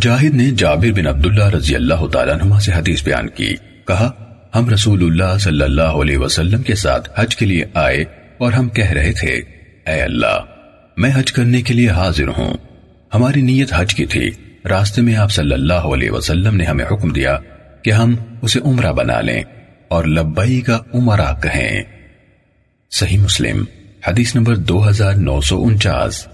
مجاہد نے جابر بن عبداللہ رضی اللہ تعالیٰ عنہ سے حدیث بیان کی۔ کہا، ہم رسول اللہ صلی اللہ علیہ وسلم کے ساتھ حج کے لیے آئے اور ہم کہہ رہے تھے، اے اللہ، میں حج کرنے کے لیے حاضر ہوں۔ ہماری نیت حج کی تھی۔ راستے میں آپ صلی اللہ علیہ وسلم نے ہمیں حکم دیا کہ ہم اسے عمرہ بنا لیں اور لبائی کا عمرہ کہیں۔ صحیح مسلم، حدیث نمبر دو ہزار نو سو انچاس۔